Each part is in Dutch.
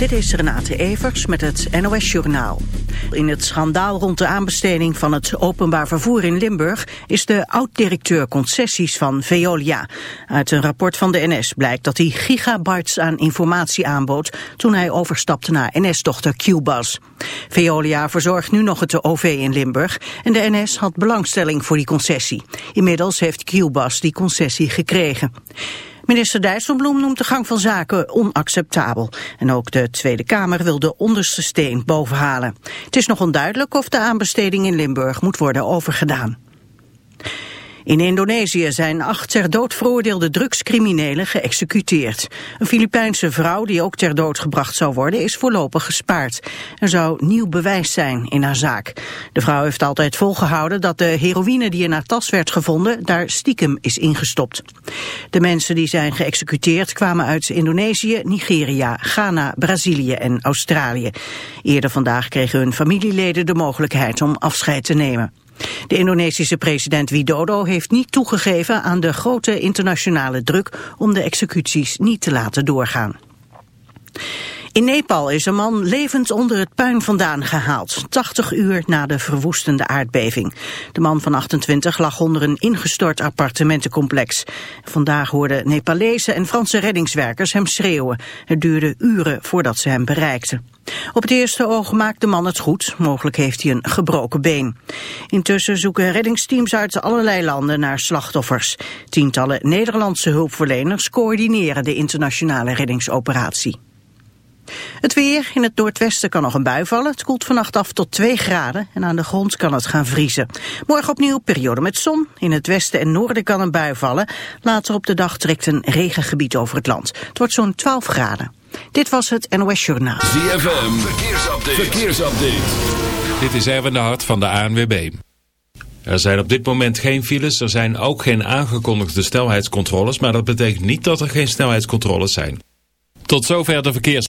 Dit is Renate Evers met het NOS Journaal. In het schandaal rond de aanbesteding van het openbaar vervoer in Limburg... is de oud-directeur concessies van Veolia. Uit een rapport van de NS blijkt dat hij gigabytes aan informatie aanbood... toen hij overstapte naar NS-dochter Qbus. Veolia verzorgt nu nog het OV in Limburg... en de NS had belangstelling voor die concessie. Inmiddels heeft Qbus die concessie gekregen. Minister Dijsselbloem noemt de gang van zaken onacceptabel. En ook de Tweede Kamer wil de onderste steen bovenhalen. Het is nog onduidelijk of de aanbesteding in Limburg moet worden overgedaan. In Indonesië zijn acht ter dood veroordeelde drugscriminelen geëxecuteerd. Een Filipijnse vrouw die ook ter dood gebracht zou worden is voorlopig gespaard. Er zou nieuw bewijs zijn in haar zaak. De vrouw heeft altijd volgehouden dat de heroïne die in haar tas werd gevonden daar stiekem is ingestopt. De mensen die zijn geëxecuteerd kwamen uit Indonesië, Nigeria, Ghana, Brazilië en Australië. Eerder vandaag kregen hun familieleden de mogelijkheid om afscheid te nemen. De Indonesische president Widodo heeft niet toegegeven aan de grote internationale druk om de executies niet te laten doorgaan. In Nepal is een man levend onder het puin vandaan gehaald, 80 uur na de verwoestende aardbeving. De man van 28 lag onder een ingestort appartementencomplex. Vandaag hoorden Nepalese en Franse reddingswerkers hem schreeuwen. Het duurde uren voordat ze hem bereikten. Op het eerste oog maakt de man het goed. Mogelijk heeft hij een gebroken been. Intussen zoeken reddingsteams uit allerlei landen naar slachtoffers. Tientallen Nederlandse hulpverleners coördineren de internationale reddingsoperatie. Het weer. In het noordwesten kan nog een bui vallen. Het koelt vannacht af tot 2 graden en aan de grond kan het gaan vriezen. Morgen opnieuw periode met zon. In het westen en noorden kan een bui vallen. Later op de dag trekt een regengebied over het land. Het wordt zo'n 12 graden. Dit was het NOS Journaal. ZFM. Verkeersupdate. Verkeersupdate. Dit is Erwin de Hart van de ANWB. Er zijn op dit moment geen files, er zijn ook geen aangekondigde snelheidscontroles, maar dat betekent niet dat er geen snelheidscontroles zijn. Tot zover de verkeers.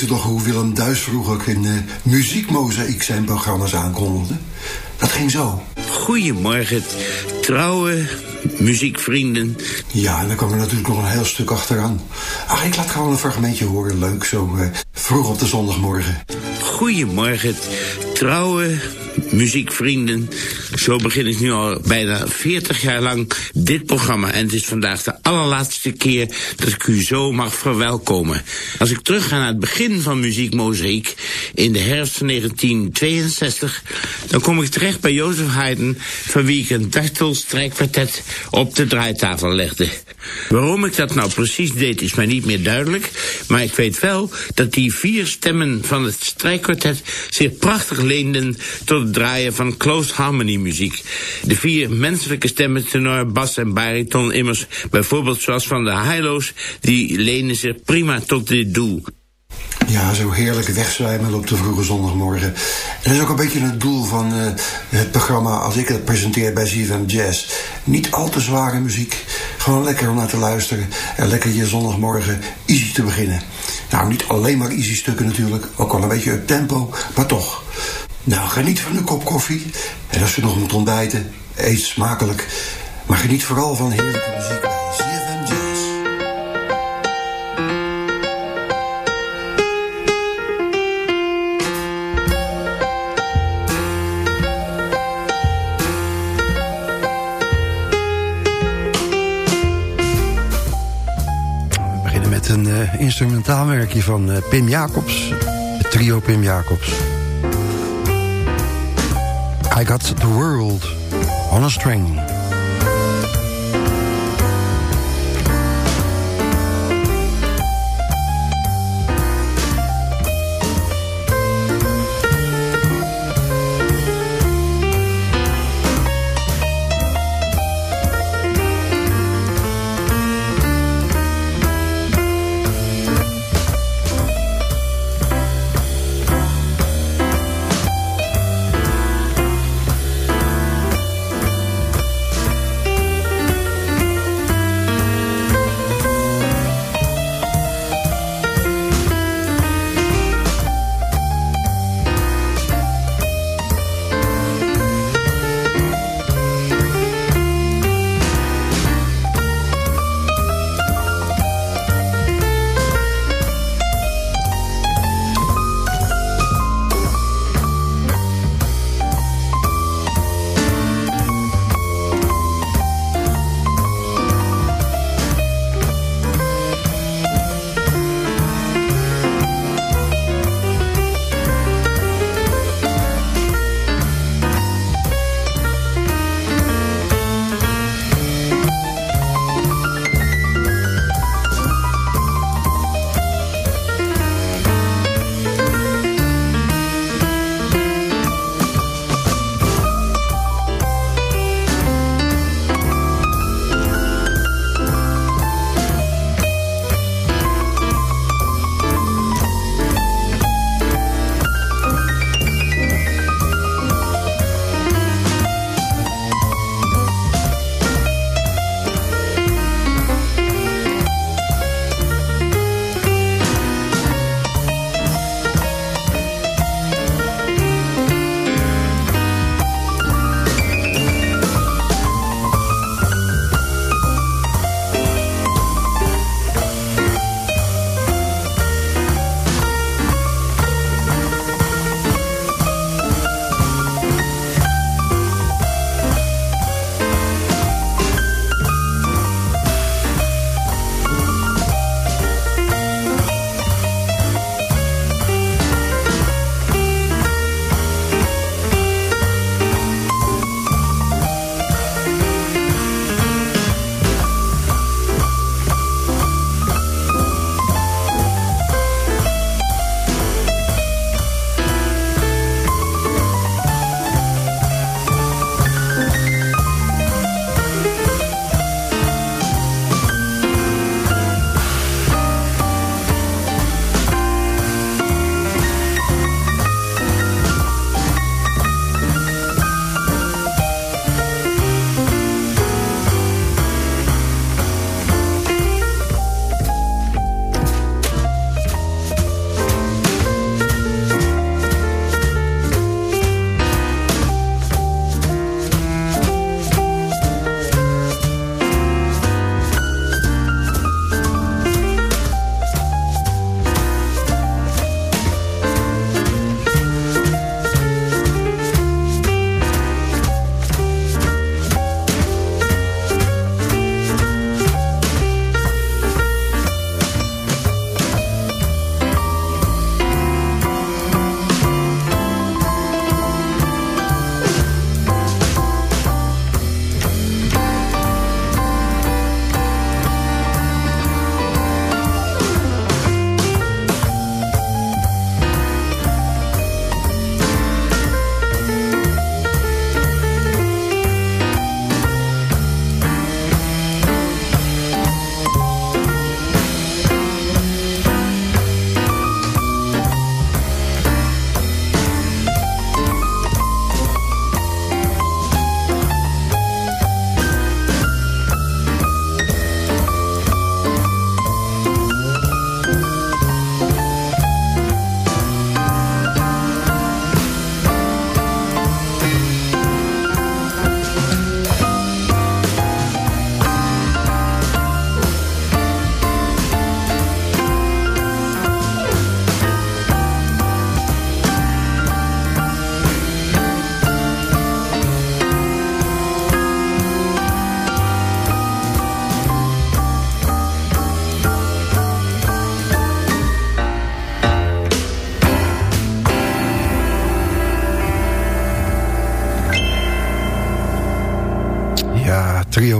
Weet u nog hoe Willem Duis vroeger in uh, Muziekmozaïek zijn programma's aankondigde? Dat ging zo. Goedemorgen, trouwe muziekvrienden. Ja, en dan kwam er natuurlijk nog een heel stuk achteraan. Ach, ik laat gewoon een fragmentje horen. Leuk, zo uh, vroeg op de zondagmorgen. Goedemorgen, trouwe muziekvrienden. Zo begin ik nu al bijna 40 jaar lang dit programma. En het is vandaag de allerlaatste keer dat ik u zo mag verwelkomen. Als ik terugga naar het begin van Muziek Mozaïek in de herfst van 1962... dan kom ik terecht bij Jozef Haydn... van wie ik een dartelstrijkkwartet op de draaitafel legde. Waarom ik dat nou precies deed is mij niet meer duidelijk... maar ik weet wel dat die vier stemmen van het strijkkwartet... zich prachtig leenden tot het draaien van closed harmony muziek. De vier menselijke stemmen, tenor, bas en bariton immers... bijvoorbeeld zoals van de Hilo's... die lenen zich prima tot dit doel. Ja, zo heerlijk wegzwijmen op de vroege zondagmorgen. En dat is ook een beetje het doel van uh, het programma als ik het presenteer bij ZFM Jazz. Niet al te zware muziek, gewoon lekker om naar te luisteren en lekker je zondagmorgen easy te beginnen. Nou, niet alleen maar easy stukken natuurlijk, ook wel een beetje up tempo, maar toch. Nou, geniet van een kop koffie. En als je nog moet ontbijten, eet smakelijk. Maar geniet vooral van heerlijke muziek uh, instrumentaalwerkje van uh, Pim Jacobs. Het trio Pim Jacobs. I got the world on a string.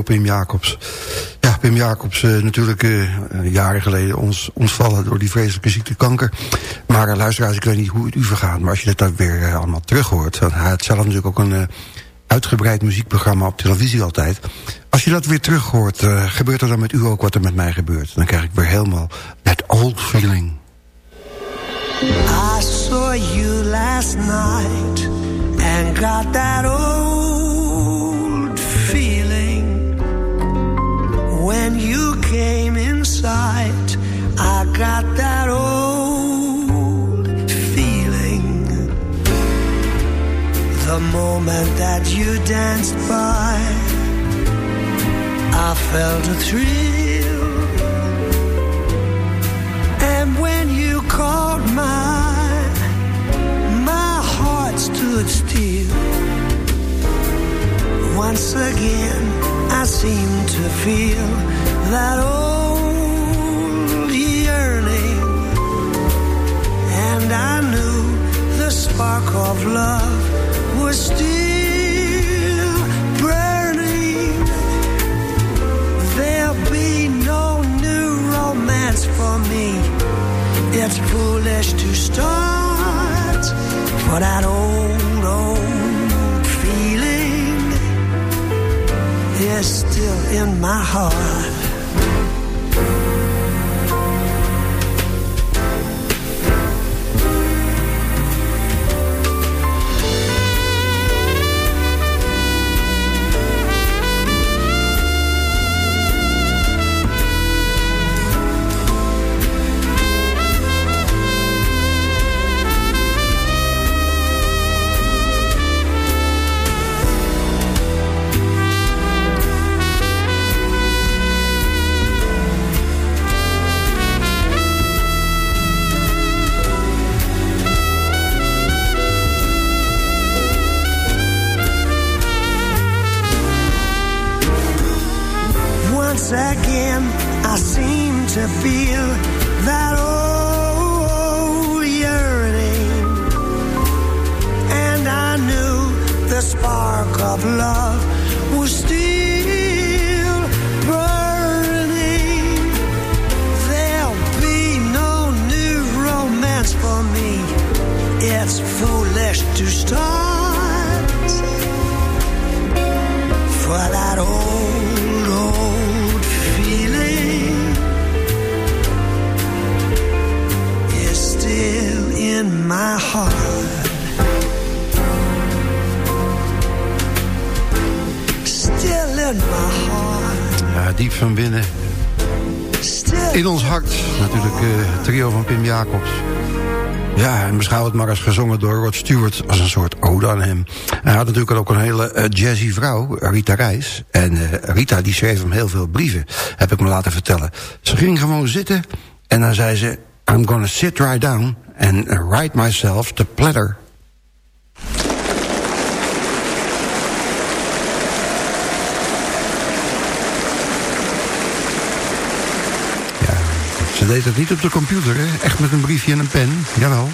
Pim Jacobs. Ja, Pim Jacobs natuurlijk jaren geleden ons ontvallen door die vreselijke ziekte kanker. Maar luisteraars, ik weet niet hoe het u vergaat... maar als je dat weer allemaal terug hoort... want hij had zelf natuurlijk ook een uitgebreid muziekprogramma op televisie altijd. Als je dat weer terug hoort, gebeurt er dan met u ook wat er met mij gebeurt. Dan krijg ik weer helemaal that old feeling. I saw you last night and got that old When you came in sight, I got that old feeling. The moment that you danced by, I felt a thrill. And when you called my my heart stood still once again I seem to feel that old yearning. And I knew the spark of love was still burning. There'll be no new romance for me. It's foolish to start for that old, in my heart. Ja, en beschouw het maar als gezongen door Rod Stewart als een soort ode aan hem. Hij had natuurlijk ook een hele eh, jazzy vrouw, Rita Reis. En eh, Rita die schreef hem heel veel brieven, heb ik me laten vertellen. Ze ging gewoon zitten en dan zei ze... I'm gonna sit right down and write myself the platter. Deed het niet op de computer, hè? echt met een briefje en een pen. Jawel.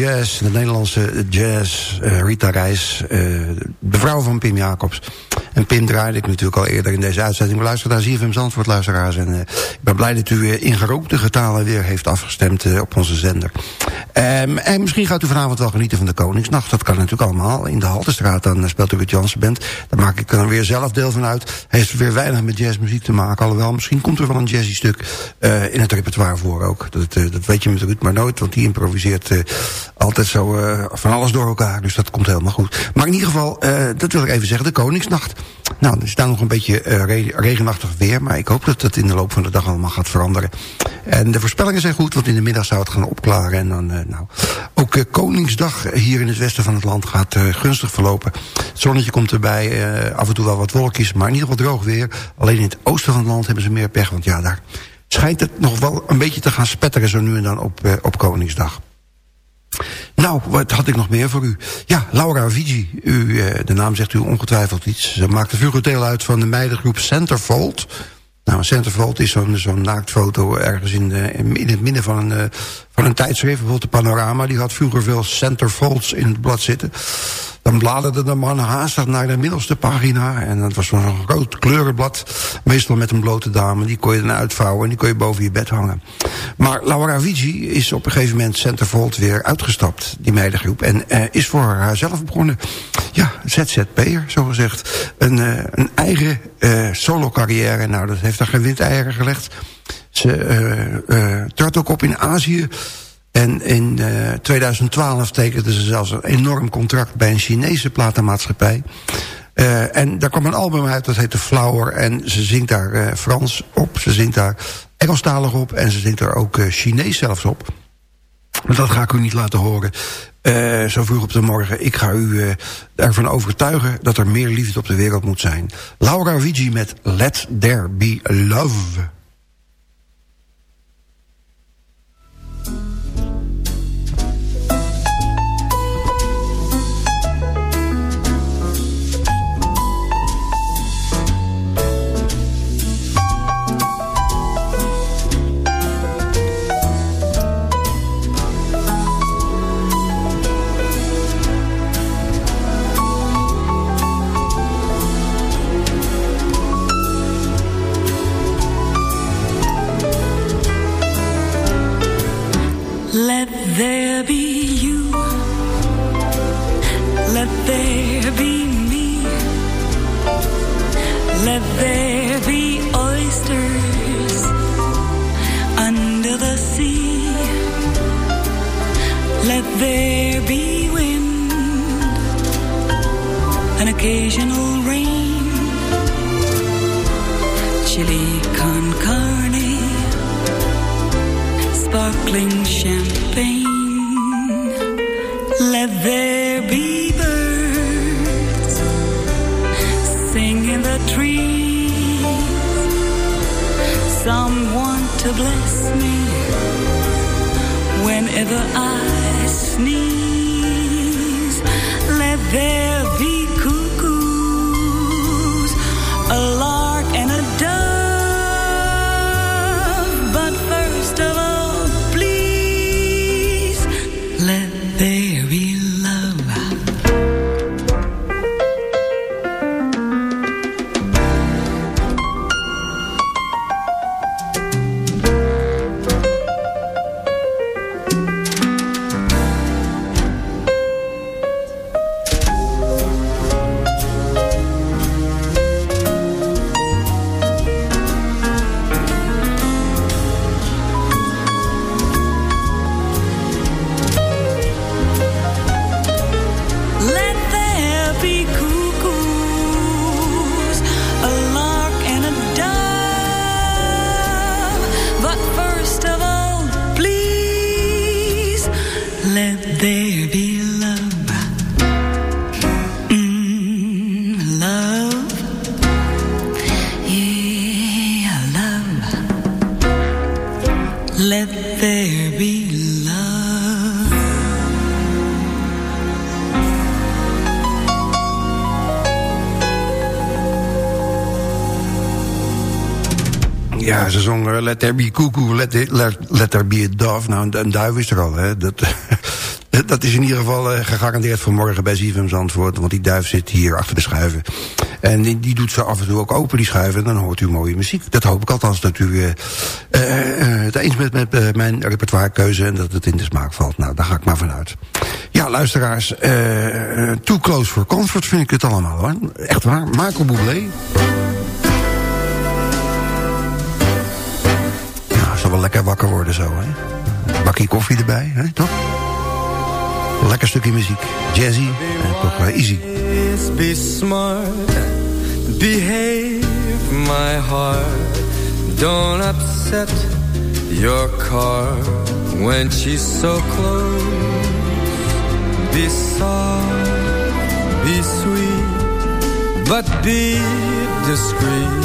Jazz, de Nederlandse jazz, uh, Rita Reis, uh, de vrouw van Pim Jacobs. En Pim draaide ik natuurlijk al eerder in deze uitzending. We luisteren naar ZFM Zandvoort, luisteraars. En uh, ik ben blij dat u in gerookte getalen weer heeft afgestemd op onze zender. Um, en misschien gaat u vanavond wel genieten van de Koningsnacht. Dat kan natuurlijk allemaal. In de Haltestraat, dan speelt u het Jansen Band. Daar maak ik dan weer zelf deel van uit. Heeft weer weinig met jazzmuziek te maken. Alhoewel, misschien komt er wel een jazzy stuk in het repertoire voor ook. Dat, dat weet je met Ruud maar nooit, want die improviseert uh, altijd zo uh, van alles door elkaar. Dus dat komt helemaal goed. Maar in ieder geval, uh, dat wil ik even zeggen, de Koningsnacht. Nou, er is daar nog een beetje re regenachtig weer, maar ik hoop dat dat in de loop van de dag allemaal gaat veranderen. En de voorspellingen zijn goed, want in de middag zou het gaan opklaren. En dan, nou, ook Koningsdag hier in het westen van het land gaat gunstig verlopen. Het zonnetje komt erbij, af en toe wel wat wolkjes, maar in ieder geval droog weer. Alleen in het oosten van het land hebben ze meer pech, want ja, daar schijnt het nog wel een beetje te gaan spetteren zo nu en dan op, op Koningsdag. Nou, wat had ik nog meer voor u? Ja, Laura Vigi. U, de naam zegt u ongetwijfeld iets. Ze maakte vroeger deel uit van de meidengroep Centerfold. Nou, Centerfold is zo'n naaktfoto ergens in, de, in het midden van een, uh, van een tijdschrift. Bijvoorbeeld de Panorama. Die had vroeger veel Centerfolds in het blad zitten. Dan bladerde de man haastig naar de middelste pagina. En dat was zo'n groot kleurenblad. Meestal met een blote dame. Die kon je dan uitvouwen en die kon je boven je bed hangen. Maar Laura Vigi is op een gegeven moment Centerfold weer uitgestapt. Die meidengroep. En uh, is voor haarzelf begonnen. Ja, ZZP'er, zo gezegd. Een, uh, een eigen uh, solo carrière. Nou, dat heeft haar geen windeieren gelegd. Ze trad ook op in Azië. En in uh, 2012 tekende ze zelfs een enorm contract bij een Chinese platenmaatschappij. Uh, en daar kwam een album uit, dat heette Flower. En ze zingt daar uh, Frans op, ze zingt daar Engelstalig op... en ze zingt daar ook Chinees zelfs op. Maar dat ga ik u niet laten horen. Zo vroeg op de morgen. Ik ga u ervan overtuigen dat er meer liefde op de wereld moet zijn. Laura Vigi met Let There Be Love. ze zongen Let There Be Cuckoo, Let, let, let There Be a Dove. Nou, een duif is er al, hè. Dat, dat is in ieder geval eh, gegarandeerd voor morgen bij ZFM Antwoord. Want die duif zit hier achter de schuiven. En die, doet ze af en toe ook open, die schuiven. En dan hoort u mooie muziek. Dat hoop ik althans dat u eh, eh, het eens bent met eh, mijn repertoirekeuze... en dat het in de smaak valt. Nou, daar ga ik maar vanuit. Ja, luisteraars, Too Close for Comfort vind ik het allemaal, hoor. Echt waar, Michael Bublé. Ja, zal wel lekker wakker worden zo, hè. Bakje koffie erbij, hè, toch? Lekker stukje muziek. Jazzy en toch wel easy. Be smart, behave my heart. Don't upset your car when she's so close. Be soft, be sweet, but be discreet.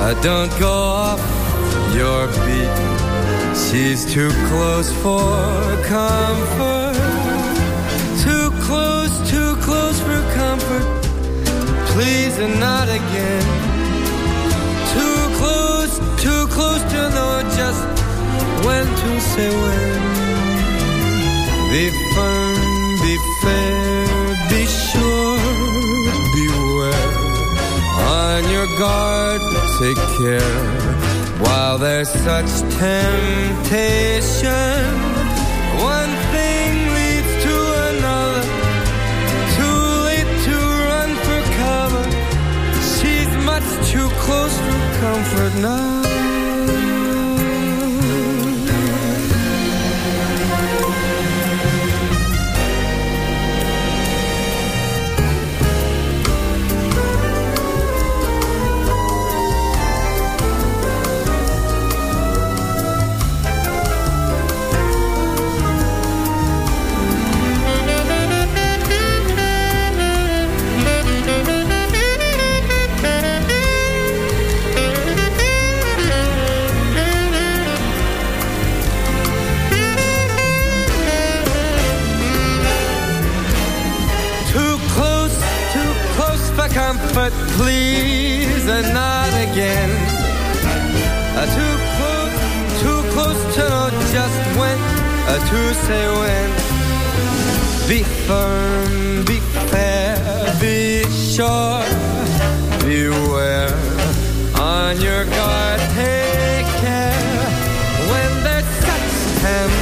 I don't go off your beat. She's too close for comfort. Please and not again. Too close, too close to know just when to say when. Be firm, be fair, be sure, beware. On your guard, take care. While there's such temptation, one comfort now. Please, and not again. Too close, too close to know just when to say when. Be firm, be fair, be sure, beware. On your guard, take care. When there's such temptation,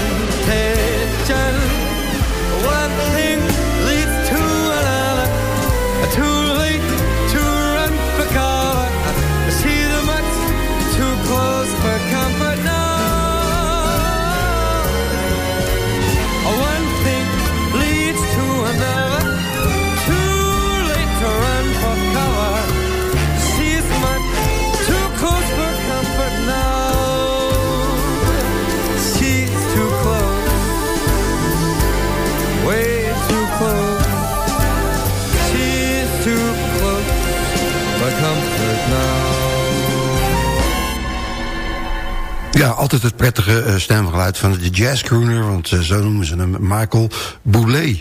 Ja, altijd het prettige eh, stemgeluid van de jazzcrooner... want eh, zo noemen ze hem, Michael Boulé.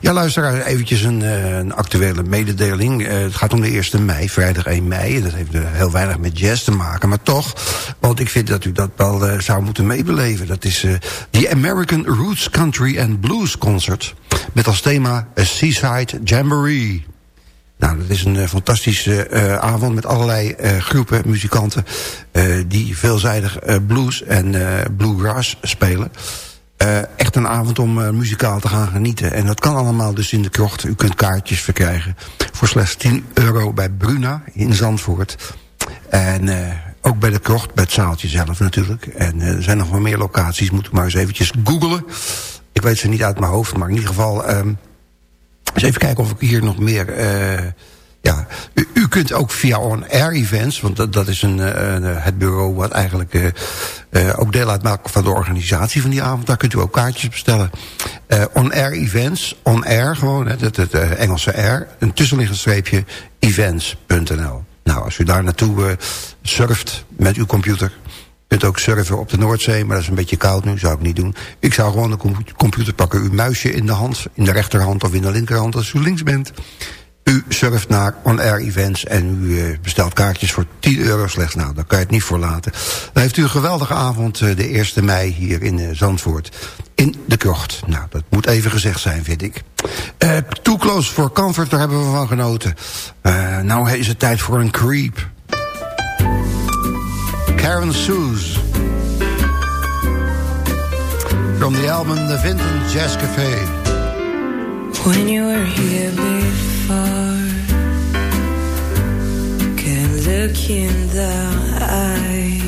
Ja, luisteraar, eventjes een, eh, een actuele mededeling. Het gaat om de 1 mei, vrijdag 1 mei. Dat heeft heel weinig met jazz te maken, maar toch... want ik vind dat u dat wel zou moeten meebeleven. Dat is de American Roots Country and Blues Concert... met als thema A Seaside Jamboree. Nou, dat is een eh, fantastische eh, avond met allerlei eh, groepen muzikanten... die veelzijdig blues en bluegrass spelen. Echt een avond om muzikaal te gaan genieten. En dat kan allemaal dus in de krocht. U kunt kaartjes verkrijgen voor slechts 10 euro bij Bruna in Zandvoort. En ook bij de krocht, bij het zaaltje zelf natuurlijk. En er zijn nog wel meer locaties, moet u maar eens eventjes googlen. Ik weet ze niet uit mijn hoofd, maar in ieder geval... ehm, eens even kijken of ik hier nog meer... eh, ja, u, kunt ook via on-air events... want dat, dat is een, eh, het bureau wat eigenlijk eh, ook deel uitmaakt van de organisatie van die avond. Daar kunt u ook kaartjes bestellen. On-air events, on-air gewoon, hè, het, het Engelse R... een tussenliggend streepje events.nl. Nou, als u daar naartoe surft met uw computer... U kunt ook surfen op de Noordzee, maar dat is een beetje koud nu, zou ik niet doen. Ik zou gewoon com- computer pakken, uw muisje in de hand, in de rechterhand of in de linkerhand als u links bent. U surft naar On Air Events en u eh, bestelt kaartjes voor 10 euro slechts. Nou, daar kan je het niet voor laten. Dan heeft u een geweldige avond eh, de 1 mei hier in eh, Zandvoort. In de krocht. Nou, dat moet even gezegd zijn, vind ik. Uh, Too Close for Comfort, daar hebben we van genoten. Nou is het tijd voor een creep. Karen Soos. From the album The Vinton Jazz Café. When you were here before Can look in the eye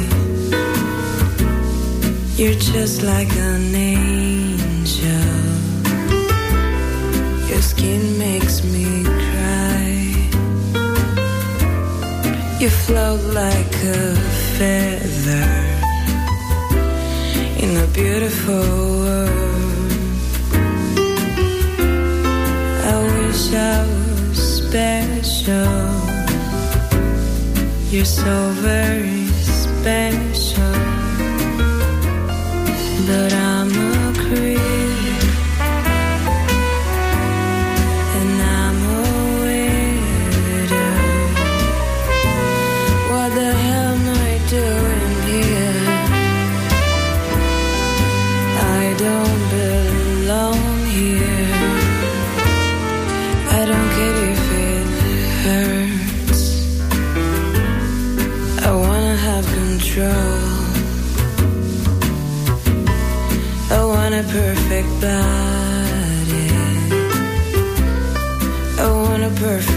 You're just like an angel Your skin makes me cry You float like a feather In a beautiful world I wish I was special. You're so very special. But I'm a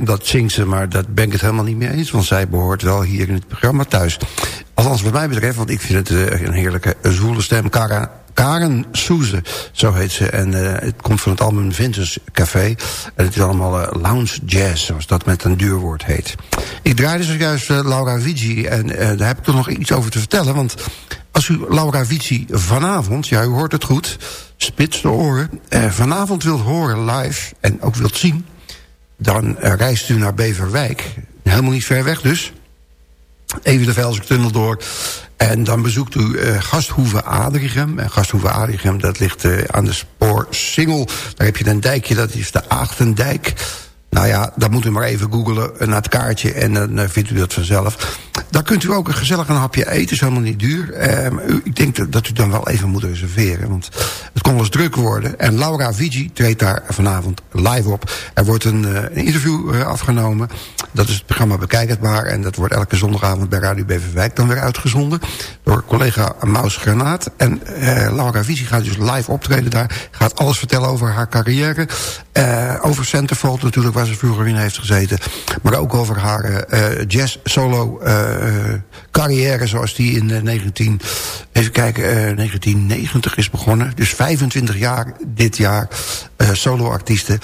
dat zingt ze, maar daar ben ik het helemaal niet mee eens. Want zij behoort wel hier in het programma thuis. Althans wat mij betreft, want ik vind het eh, een heerlijke zwoele stem. Karen Soeze, zo heet ze. En eh, het komt van het album Vintage Café. En het is allemaal eh, lounge jazz, zoals dat met een duur woord heet. Ik draaide zojuist Laura Vici en daar heb ik toch nog iets over te vertellen. Want als u Laura Vici vanavond, ja u hoort het goed, spits de oren... Vanavond wilt horen live en ook wilt zien... dan eh, reist u naar Beverwijk. Helemaal niet ver weg dus. Even de Velsertunnel door. En dan bezoekt u eh Gasthoeve Adrichem. En Gasthoeve Adrichem, dat ligt eh, aan de spoor Singel. Daar heb je een dijkje, dat is de Achtendijk. Nou ja, dan moet u maar even googelen naar het kaartje en dan eh, vindt u dat vanzelf. Dan kunt u ook een gezellig een hapje eten, is helemaal niet duur. Eh, u- ik denk dat, u dan wel even moet reserveren, want het kon wel eens druk worden. En Laura Vigi treedt daar vanavond live op. Er wordt een, eh, een interview eh, afgenomen. Dat is het programma Bekijk het maar. En dat wordt elke zondagavond bij Radio Beverwijk dan weer uitgezonden. Door collega Maus Granaat. En eh, Laura Visi gaat dus live optreden daar. Gaat alles vertellen over haar carrière. Eh, over Centerfold natuurlijk, waar ze vroeger in heeft gezeten. Maar ook over haar jazz-solo carrière zoals die in 19, even kijken, 1990 is begonnen. Dus 25 jaar dit jaar solo-artiesten.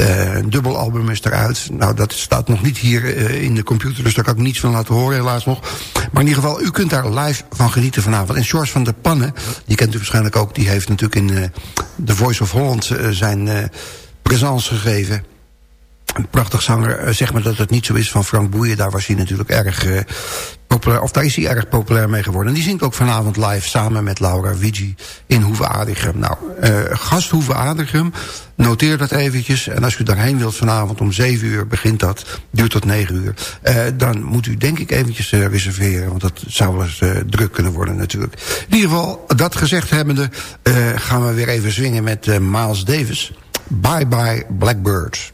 Uh, een dubbel album is eruit. Nou, dat staat nog niet hier uh, in de computer, dus daar kan ik niets van laten horen helaas nog. Maar in ieder geval, u kunt daar live van genieten vanavond. En George van der Pannen, die kent u waarschijnlijk ook... die heeft natuurlijk in uh, The Voice of Holland zijn presence gegeven. Een prachtig zanger, zeg maar dat het niet zo is van Frank Boeien. Daar was hij natuurlijk erg populair, of daar is hij erg populair mee geworden. En die zingt ook vanavond live samen met Laura Vigi in Hoeve Aardigem. Nou, uh, gast Hoeve Aardigem, noteer dat eventjes. En als u daarheen wilt vanavond om 7 uur begint dat, duurt tot 9 uur. Uh, dan moet u denk ik eventjes uh, reserveren, want dat zou wel eens druk kunnen worden natuurlijk. In ieder geval, dat gezegd hebbende, gaan we weer even zwingen met Miles Davis. Bye bye Blackbirds.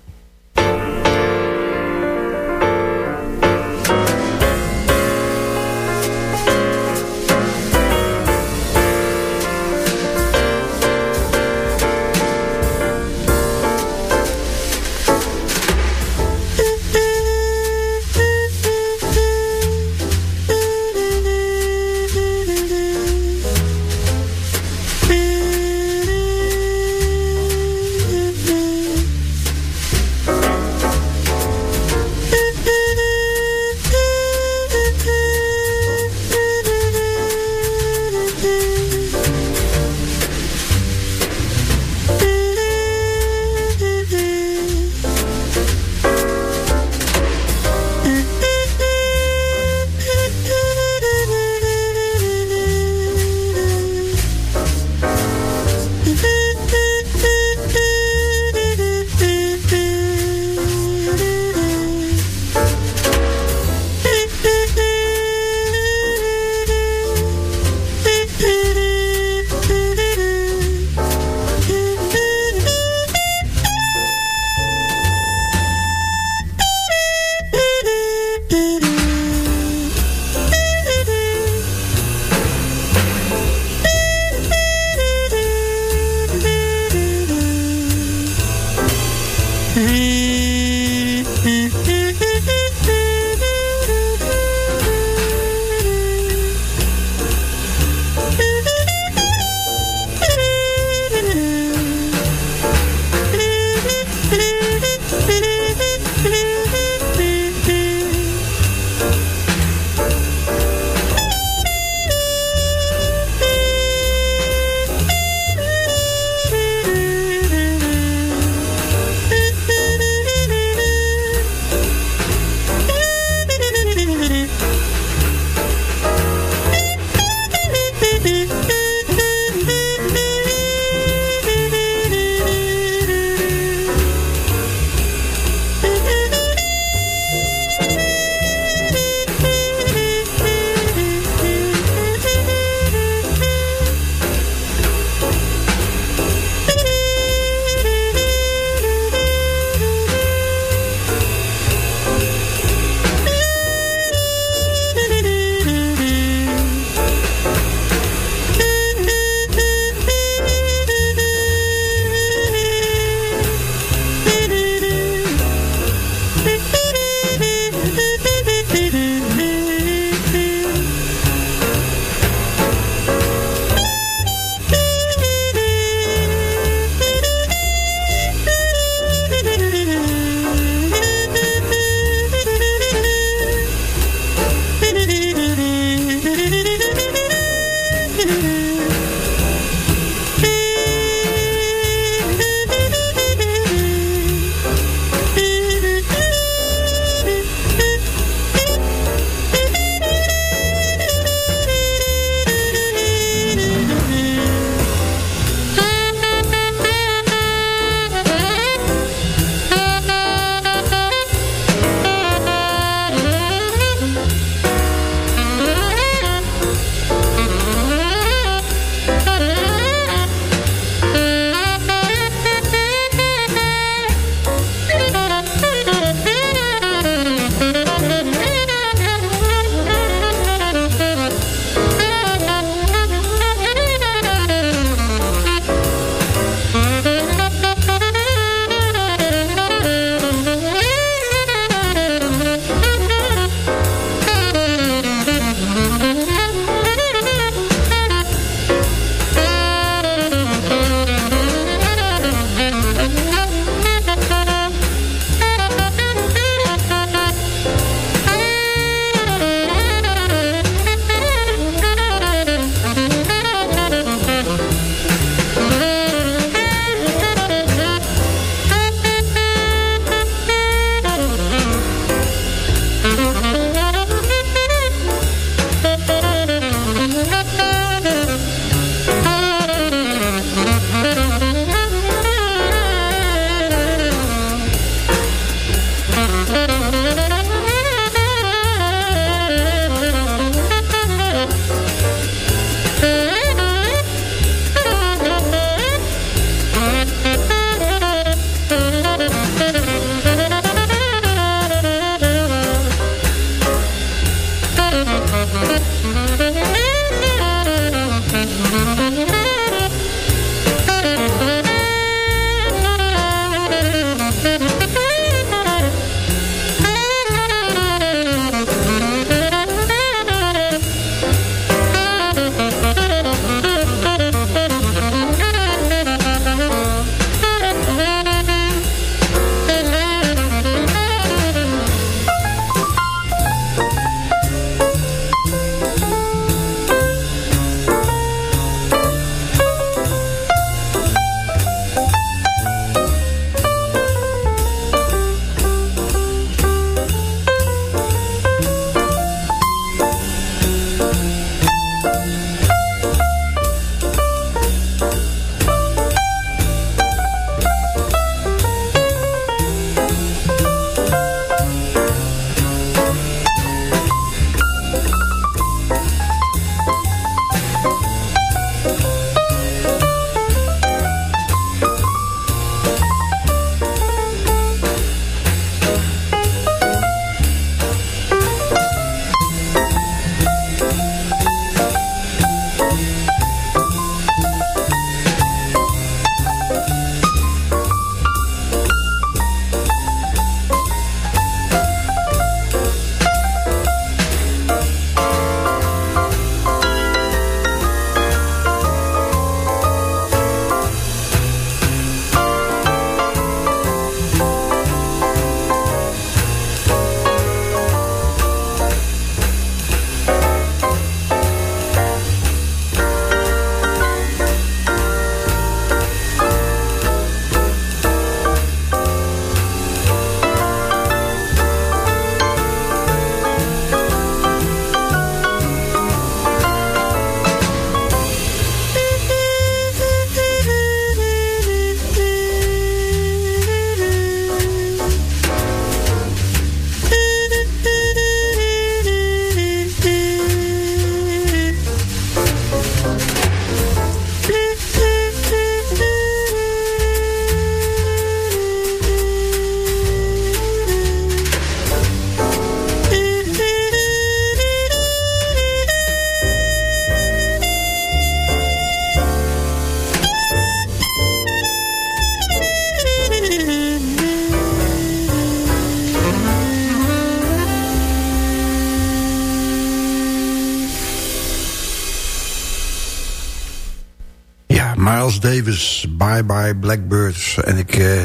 Bye Blackbirds. En ik... Uh,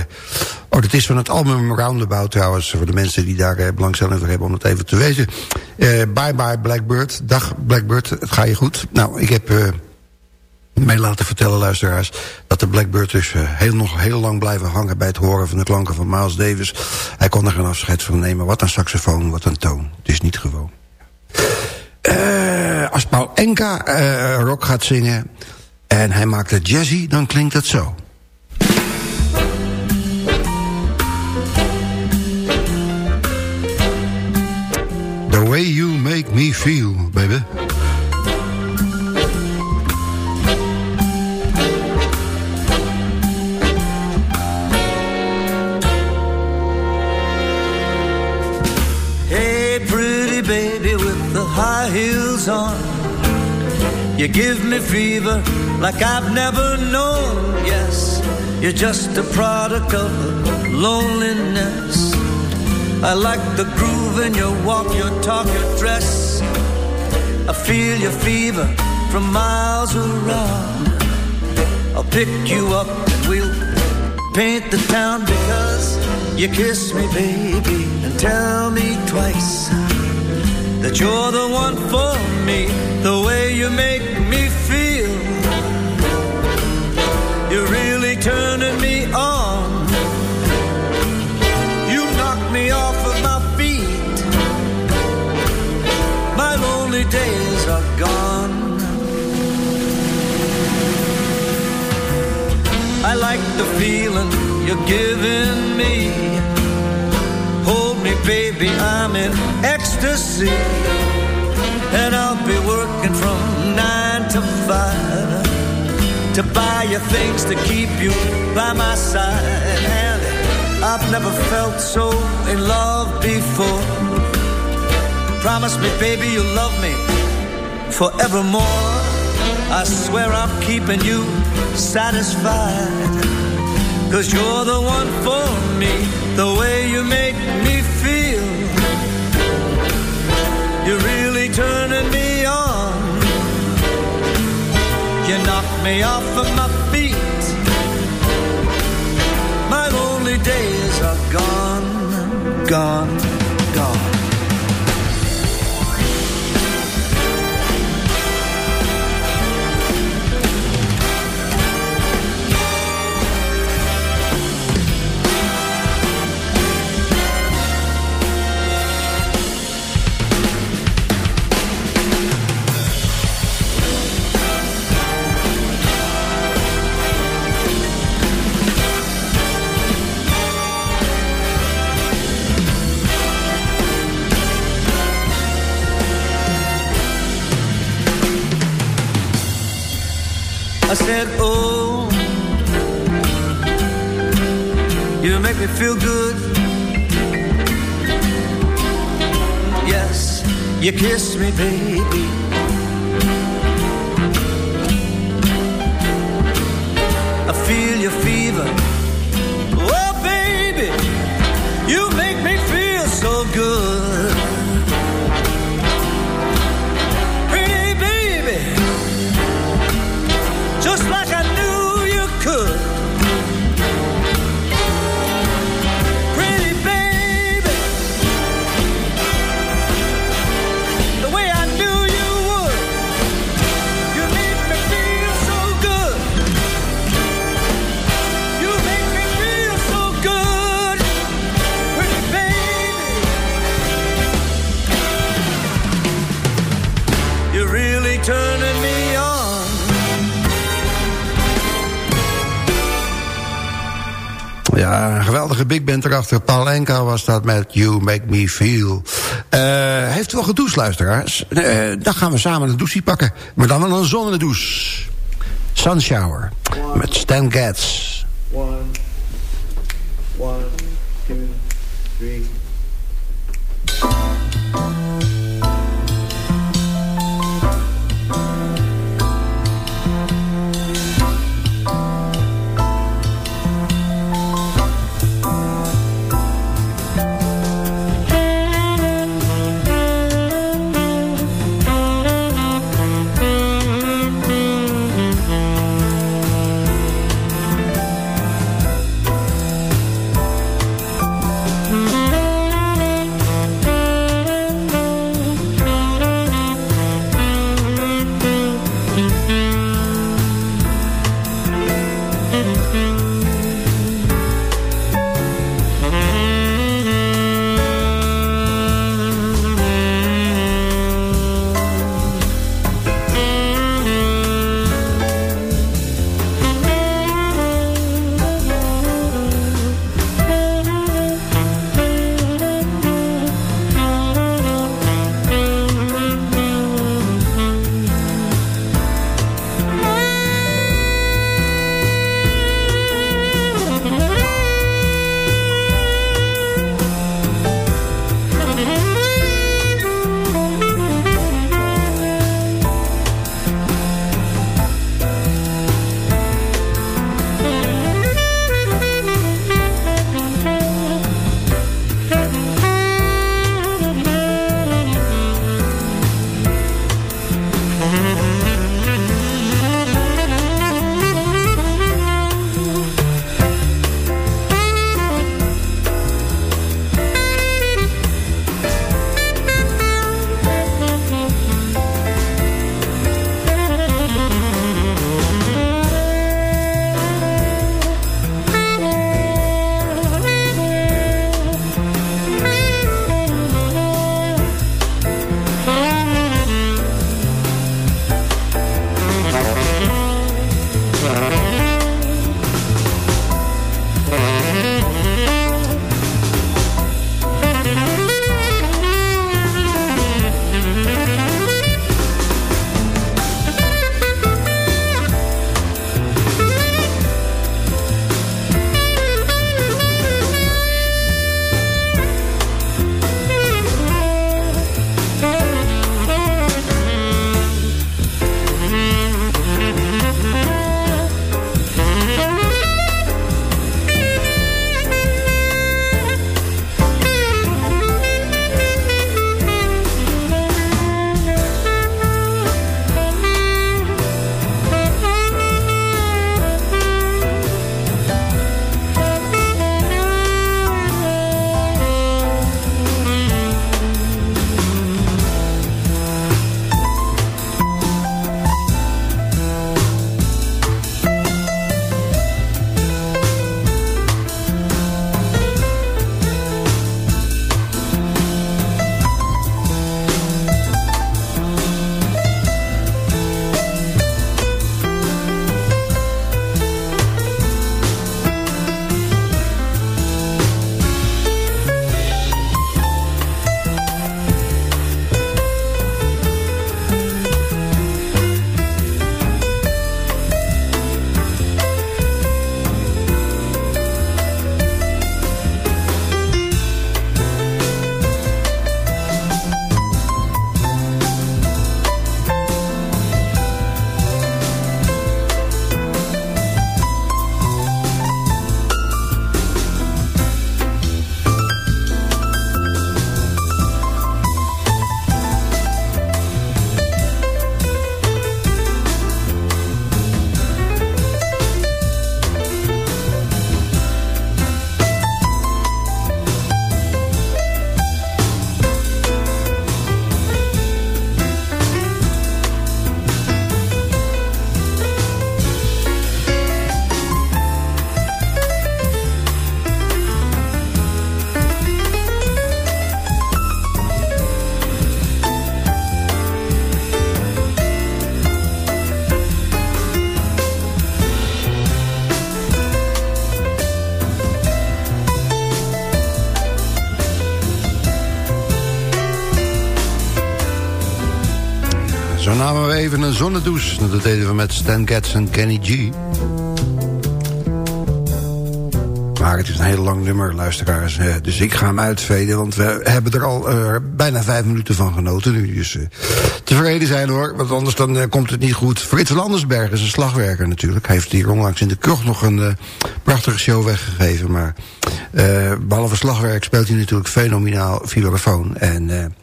oh, dat is van het album Roundabout trouwens. Voor de mensen die daar uh, belangstelling voor hebben om het even te weten. Uh, bye Bye Blackbird. Dag Blackbird, het gaat je goed. Nou, ik heb mij laten vertellen, luisteraars... dat de Blackbird dus heel, nog heel lang blijven hangen... bij het horen van de klanken van Miles Davis. Hij kon er geen afscheid van nemen. Wat een saxofoon, wat een toon. Het is niet gewoon. Als Paul Enka rock gaat zingen en hij maakt het jazzy, dan klinkt het zo. Way you make me feel, baby. Hey, pretty baby with the high heels on. You give me fever like I've never known. Yes, you're just a product of loneliness. I like the groove in your walk, your talk, your dress. I feel your fever from miles around. I'll pick you up and we'll paint the town because you kiss me, baby, and tell me twice that you're the one for me, the way you make me feel. You're really turning me on. Days are gone. I like the feeling you're giving me Hold me, baby, I'm in ecstasy. And I'll be working from nine to five to buy you things to keep you by my side. And I've never felt so in love before. Promise me, baby, you'll love me forevermore. I swear I'm keeping you satisfied. Cause you're the one for me, the way you make me feel. You're really turning me on. You knock me off of my feet. My lonely days are gone, gone, gone. I said, oh, you make me feel good. Yes, you kiss me, baby. I feel your fever. Ja, een geweldige big band erachter. Paul was dat met You Make Me Feel. Uh, heeft u wel gedoucht, luisteraars? Uh, dan gaan we samen een douche pakken. Maar dan wel een zonnedouche. Sunshower. Met Stan Getz. Zonnedouche. Dat deden we met Stan Getz en Kenny G. Maar het is een heel lang nummer, luisteraars. Eh, Dus ik ga hem uitveden, want we hebben er al eh, bijna vijf minuten van genoten nu. Dus eh, tevreden zijn hoor, want anders dan komt het niet goed. Frits Landersberg is een slagwerker natuurlijk. Hij heeft hier onlangs in de krocht nog een prachtige show weggegeven. Maar eh, behalve slagwerk speelt hij natuurlijk fenomenaal vibrafoon. En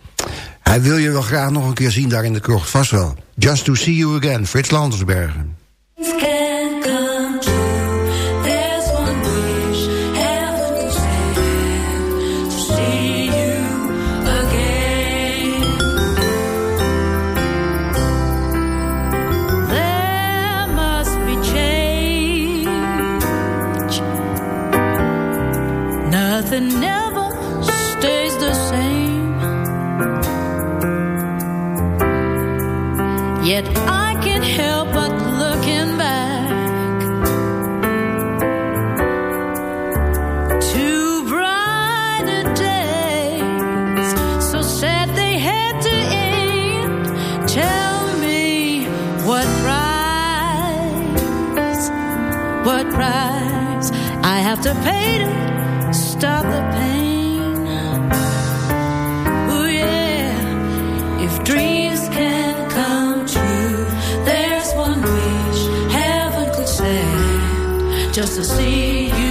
hij wil je wel graag nog een keer zien daar in de krocht, vast wel. Just to see you again, Frits Landersbergen. Price. I have to pay to stop the pain. Ooh yeah, if dreams can come true, there's one wish heaven could send just to see you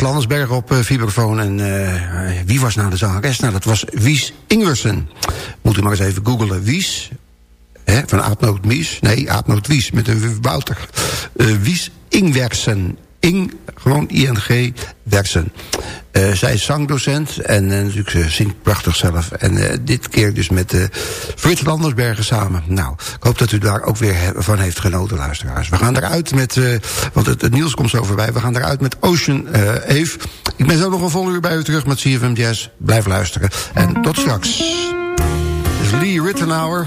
Landersberg op uh. En eh, wie was nou de zangeres? Nou, dat was Wies Ingwersen. Moet u maar eens even googlen. Wies, hè, van Aapnoot Mies. Nee, Aapnoot Wies, met een Wouter. Eh, Wies Ingwersen. Ing, gewoon ING, Werksen. Eh, zij is zangdocent en eh, natuurlijk ze zingt prachtig zelf. En eh, dit keer dus met eh Frits Landersbergen samen. Nou, ik hoop dat u daar ook weer van heeft genoten, luisteraars. We gaan eruit met, want het, het nieuws komt zo voorbij. We gaan eruit met Ocean Eve. Ik ben zo nog een vol uur bij u terug met CFM. Blijf luisteren. En tot straks. Dit is Lee Rittenauer.